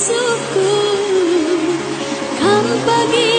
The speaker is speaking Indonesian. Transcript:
Tapi kan pagi.